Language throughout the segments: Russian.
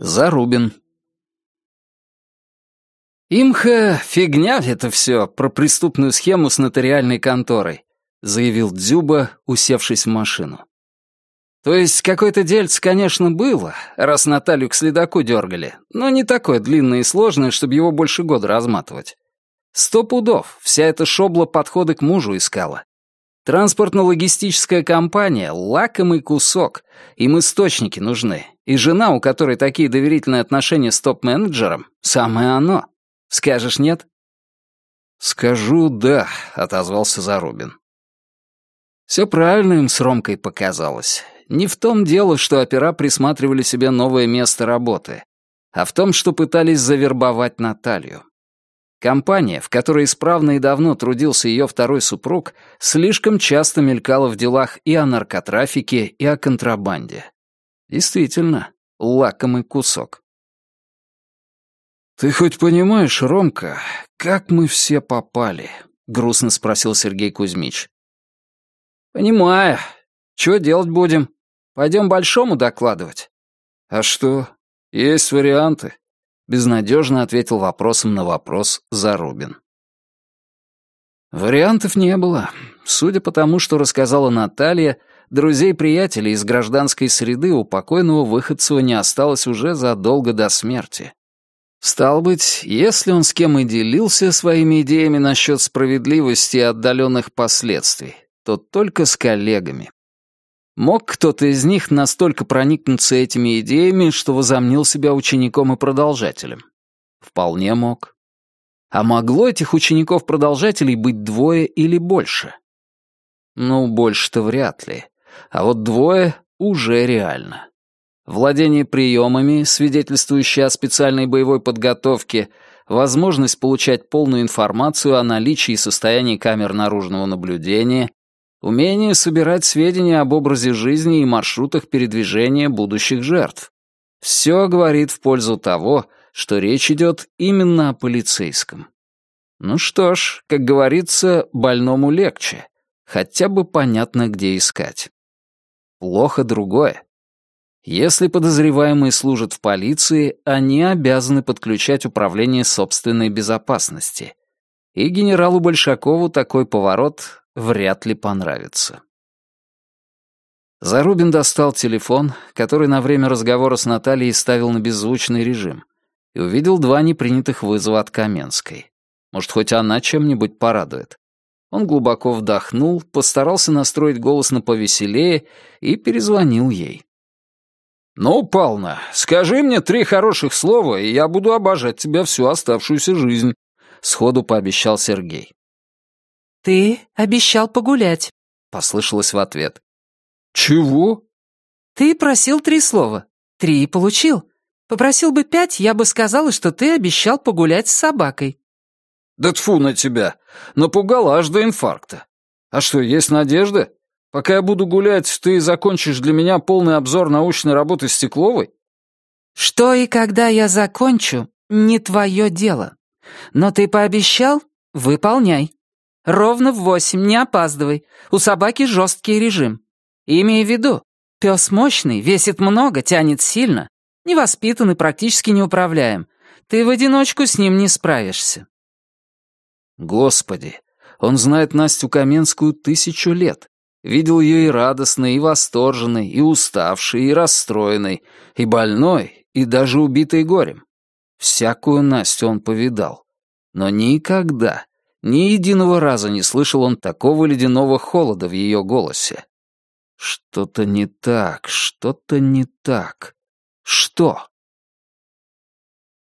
Зарубин. «Имха, фигня это все про преступную схему с нотариальной конторой», заявил Дзюба, усевшись в машину. «То есть какое-то дельце, конечно, было, раз Наталью к следаку дергали, но не такое длинное и сложное, чтобы его больше года разматывать. Сто пудов, вся эта шобла подходы к мужу искала. Транспортно-логистическая компания — лакомый кусок, им источники нужны, и жена, у которой такие доверительные отношения с топ-менеджером, самое оно. Скажешь нет? «Скажу «да», — отозвался Зарубин. Все правильно им с Ромкой показалось. Не в том дело, что опера присматривали себе новое место работы, а в том, что пытались завербовать Наталью. Компания, в которой исправно и давно трудился ее второй супруг, слишком часто мелькала в делах и о наркотрафике, и о контрабанде. Действительно, лакомый кусок. «Ты хоть понимаешь, Ромка, как мы все попали?» — грустно спросил Сергей Кузьмич. «Понимаю. Чего делать будем? Пойдем Большому докладывать?» «А что? Есть варианты?» Безнадежно ответил вопросом на вопрос Зарубин. Вариантов не было. Судя по тому, что рассказала Наталья, друзей-приятелей из гражданской среды у покойного Выходцева не осталось уже задолго до смерти. Стал быть, если он с кем и делился своими идеями насчет справедливости и отдаленных последствий, то только с коллегами. Мог кто-то из них настолько проникнуться этими идеями, что возомнил себя учеником и продолжателем? Вполне мог. А могло этих учеников-продолжателей быть двое или больше? Ну, больше-то вряд ли. А вот двое уже реально. Владение приемами, свидетельствующие о специальной боевой подготовке, возможность получать полную информацию о наличии и состоянии камер наружного наблюдения, Умение собирать сведения об образе жизни и маршрутах передвижения будущих жертв. Все говорит в пользу того, что речь идет именно о полицейском. Ну что ж, как говорится, больному легче. Хотя бы понятно, где искать. Плохо другое. Если подозреваемые служат в полиции, они обязаны подключать управление собственной безопасности. И генералу Большакову такой поворот вряд ли понравится. Зарубин достал телефон, который на время разговора с Натальей ставил на беззвучный режим, и увидел два непринятых вызова от Каменской. Может, хоть она чем-нибудь порадует. Он глубоко вдохнул, постарался настроить голос на повеселее и перезвонил ей. «Ну, Пална, скажи мне три хороших слова, и я буду обожать тебя всю оставшуюся жизнь», — сходу пообещал Сергей. «Ты обещал погулять», — послышалось в ответ. «Чего?» «Ты просил три слова. Три и получил. Попросил бы пять, я бы сказала, что ты обещал погулять с собакой». «Да тфу на тебя! Напугала аж до инфаркта. А что, есть надежда? Пока я буду гулять, ты закончишь для меня полный обзор научной работы Стекловой?» «Что и когда я закончу, не твое дело. Но ты пообещал — выполняй». Ровно в восемь, не опаздывай. У собаки жесткий режим. Имей в виду, пес мощный, весит много, тянет сильно, невоспитан и практически неуправляем. Ты в одиночку с ним не справишься. Господи, он знает Настю Каменскую тысячу лет. Видел ее и радостной, и восторженной, и уставшей, и расстроенной, и больной, и даже убитой горем. Всякую Настю он повидал. Но никогда, ни единого раза не слышал он такого ледяного холода в ее голосе. Что-то не так, что-то не так. Что?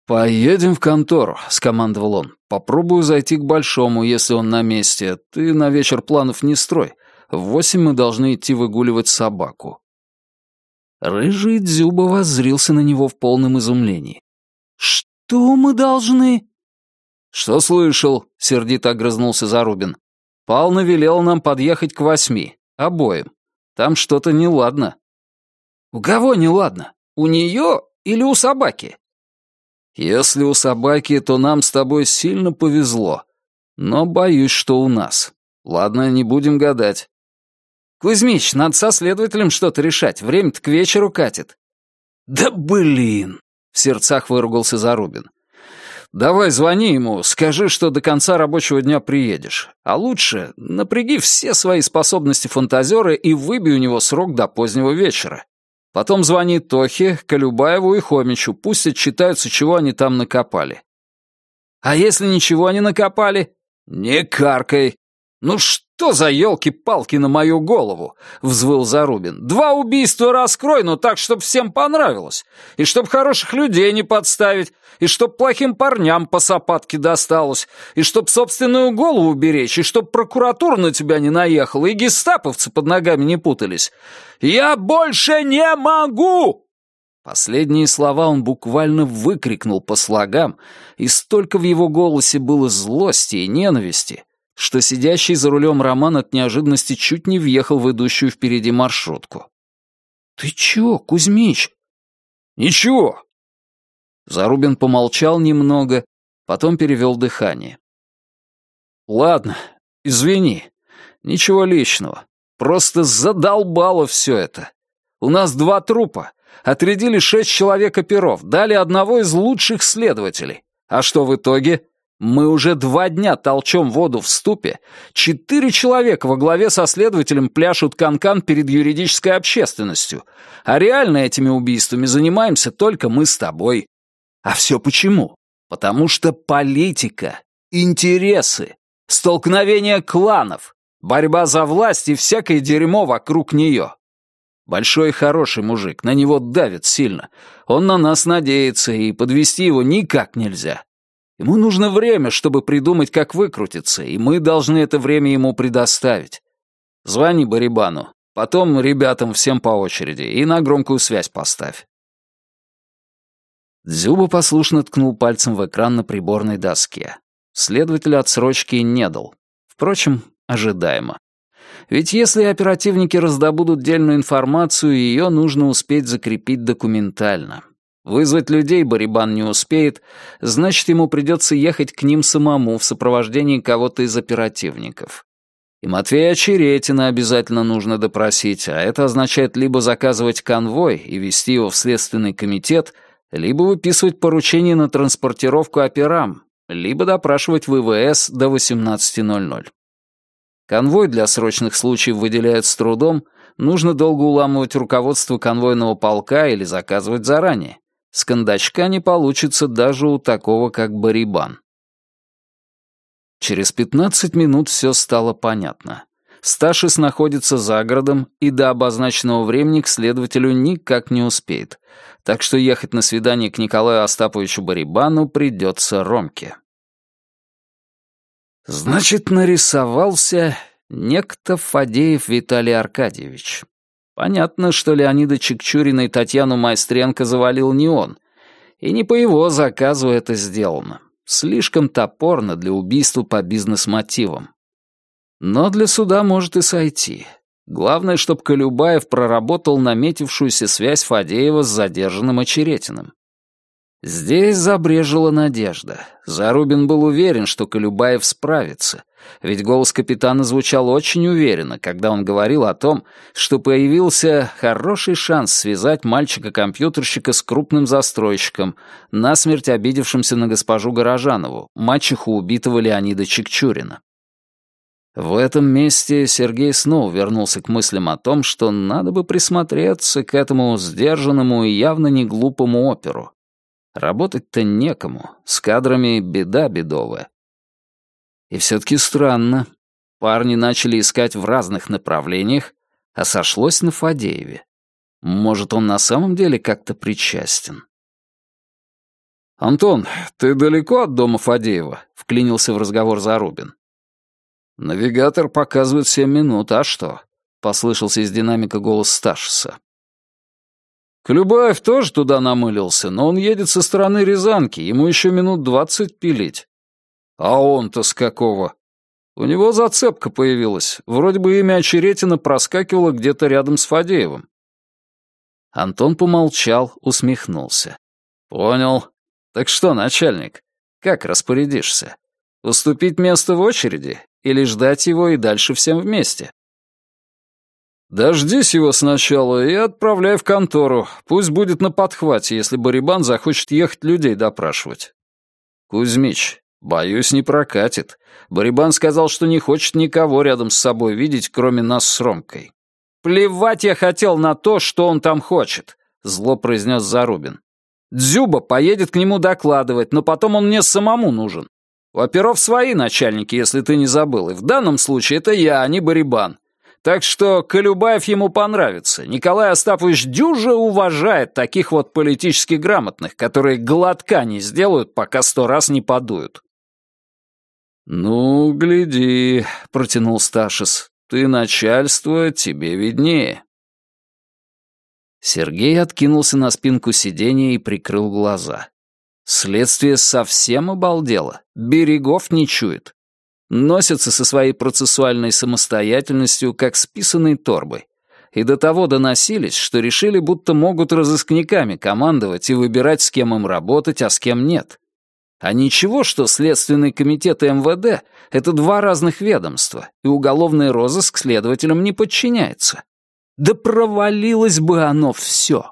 «Поедем в контору», — скомандовал он. «Попробую зайти к Большому, если он на месте. Ты на вечер планов не строй. В восемь мы должны идти выгуливать собаку». Рыжий Дзюба воззрился на него в полном изумлении. «Что мы должны?» «Что слышал?» — сердито огрызнулся Зарубин. «Пална велел нам подъехать к восьми. Обоим. Там что-то неладно». «У кого неладно? У нее или у собаки?» «Если у собаки, то нам с тобой сильно повезло. Но боюсь, что у нас. Ладно, не будем гадать». «Кузьмич, надо со следователем что-то решать. Время-то к вечеру катит». «Да блин!» в сердцах выругался Зарубин. «Давай звони ему, скажи, что до конца рабочего дня приедешь. А лучше напряги все свои способности фантазера и выбей у него срок до позднего вечера. Потом звони Тохе, Колюбаеву и Хомичу, пусть отчитаются, чего они там накопали. А если ничего не накопали? Не каркай. Ну что за елки-палки на мою голову? Взвыл Зарубин. Два убийства раскрой, но так, чтобы всем понравилось. И чтоб хороших людей не подставить, и чтоб плохим парням по сапатке досталось, и чтоб собственную голову беречь, и чтоб прокуратура на тебя не наехала, и гестаповцы под ногами не путались. Я больше не могу! Последние слова он буквально выкрикнул по слогам, и столько в его голосе было злости и ненависти, что сидящий за рулем Роман от неожиданности чуть не въехал в идущую впереди маршрутку. «Ты чё, Кузьмич?» «Ничего». Зарубин помолчал немного, потом перевел дыхание. «Ладно, извини. Ничего личного. Просто задолбало все это. У нас два трупа, Отрядили шесть человек оперов, дали одного из лучших следователей. А что в итоге? Мы уже два дня толчем воду в ступе. Четыре человека во главе со следователем пляшут канкан -кан перед юридической общественностью. А реально этими убийствами занимаемся только мы с тобой. А все почему? Потому что политика, интересы, столкновение кланов, борьба за власть и всякое дерьмо вокруг нее. Большой хороший мужик, на него давит сильно. Он на нас надеется, и подвести его никак нельзя. Ему нужно время, чтобы придумать, как выкрутиться, и мы должны это время ему предоставить. Звони Барибану, потом ребятам всем по очереди, и на громкую связь поставь. Дзюба послушно ткнул пальцем в экран на приборной доске. Следователь отсрочки не дал. Впрочем, ожидаемо. Ведь если оперативники раздобудут дельную информацию, ее нужно успеть закрепить документально. Вызвать людей Барибан не успеет, значит, ему придется ехать к ним самому в сопровождении кого-то из оперативников. И Матвея Очеретина обязательно нужно допросить, а это означает либо заказывать конвой и вести его в Следственный комитет, либо выписывать поручение на транспортировку операм, либо допрашивать ВВС до 18.00. Конвой для срочных случаев выделяют с трудом, нужно долго уламывать руководство конвойного полка или заказывать заранее. С кондачка не получится даже у такого, как Барибан. Через 15 минут все стало понятно. Сташис находится за городом и до обозначенного времени к следователю никак не успеет, так что ехать на свидание к Николаю Остаповичу Барибану придется Ромке. Значит, нарисовался некто Фадеев Виталий Аркадьевич. Понятно, что Леонида Чекчурина и Татьяну Майстренко завалил не он. И не по его заказу это сделано. Слишком топорно для убийства по бизнес-мотивам. Но для суда может и сойти. Главное, чтобы Колюбаев проработал наметившуюся связь Фадеева с задержанным Очеретиным. Здесь забрежила надежда. Зарубин был уверен, что Колюбаев справится, ведь голос капитана звучал очень уверенно, когда он говорил о том, что появился хороший шанс связать мальчика-компьютерщика с крупным застройщиком, насмерть обидевшимся на госпожу Горожанову, мачеху убитого Леонида Чекчурина. В этом месте Сергей снова вернулся к мыслям о том, что надо бы присмотреться к этому сдержанному и явно не глупому оперу. Работать-то некому, с кадрами беда бедовая. И все-таки странно. Парни начали искать в разных направлениях, а сошлось на Фадееве. Может, он на самом деле как-то причастен. «Антон, ты далеко от дома Фадеева?» — вклинился в разговор Зарубин. «Навигатор показывает семь минут, а что?» — послышался из динамика голос Сташиса. Колюбаев тоже туда намылился, но он едет со стороны Рязанки, ему еще минут двадцать пилить. А он-то с какого? У него зацепка появилась. Вроде бы имя Очеретина проскакивало где-то рядом с Фадеевым. Антон помолчал, усмехнулся. «Понял. Так что, начальник, как распорядишься? Уступить место в очереди или ждать его и дальше всем вместе?» «Дождись его сначала и отправляй в контору. Пусть будет на подхвате, если Барибан захочет ехать людей допрашивать». «Кузьмич, боюсь, не прокатит. Барибан сказал, что не хочет никого рядом с собой видеть, кроме нас с Ромкой». «Плевать я хотел на то, что он там хочет», — зло произнес Зарубин. «Дзюба поедет к нему докладывать, но потом он мне самому нужен. У оперов свои начальники, если ты не забыл, и в данном случае это я, а не Барибан. Так что Колюбаев ему понравится. Николай Остапович дюже уважает таких вот политически грамотных, которые глотка не сделают, пока сто раз не подуют. «Ну, гляди», — протянул Сташис, — «ты начальство, тебе виднее». Сергей откинулся на спинку сиденья и прикрыл глаза. Следствие совсем обалдело, берегов не чует носятся со своей процессуальной самостоятельностью, как с писаной торбой. И до того доносились, что решили, будто могут разыскниками командовать и выбирать, с кем им работать, а с кем нет. А ничего, что Следственный комитет и МВД — это два разных ведомства, и уголовный розыск следователям не подчиняется. Да провалилось бы оно все.